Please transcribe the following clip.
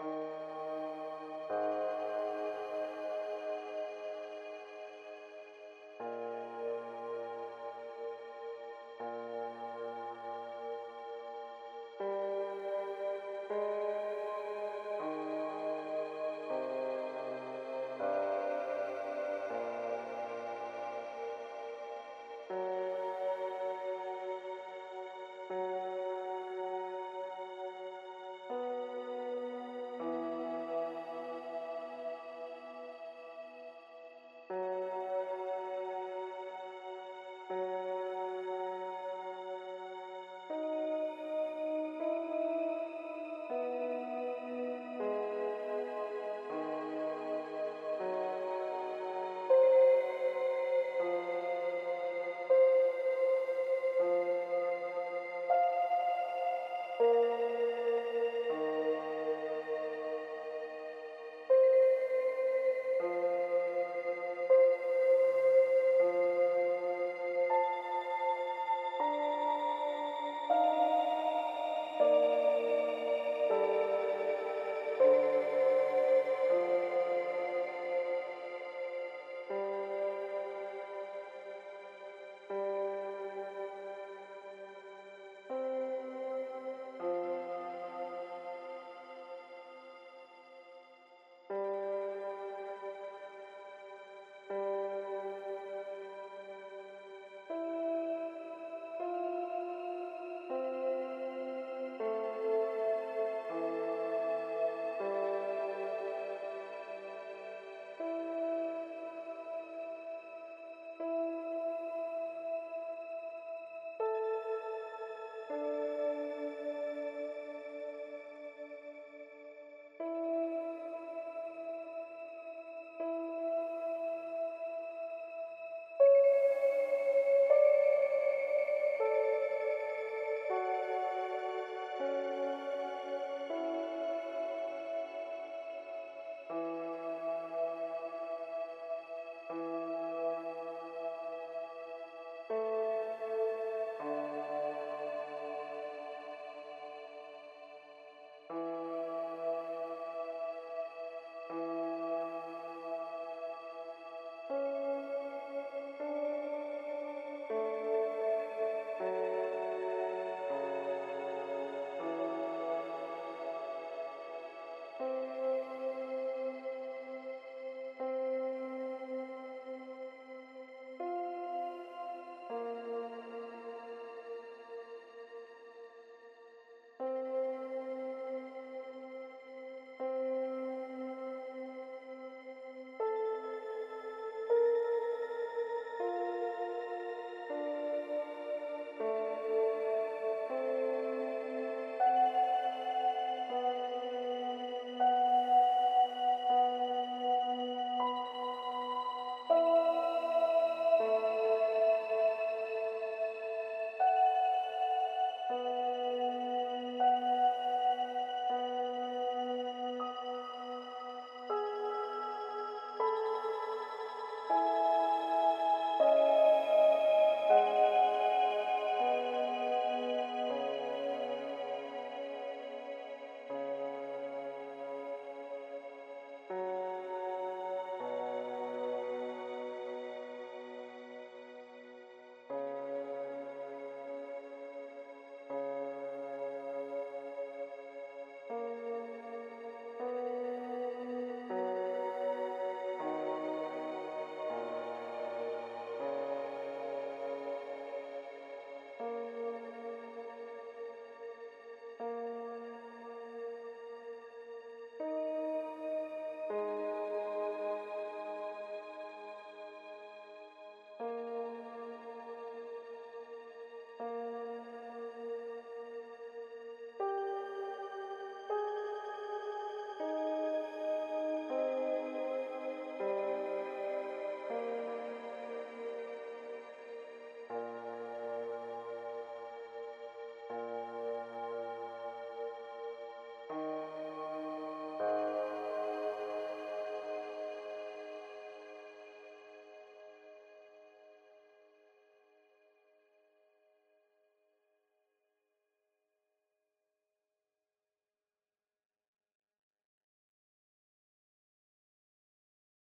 you.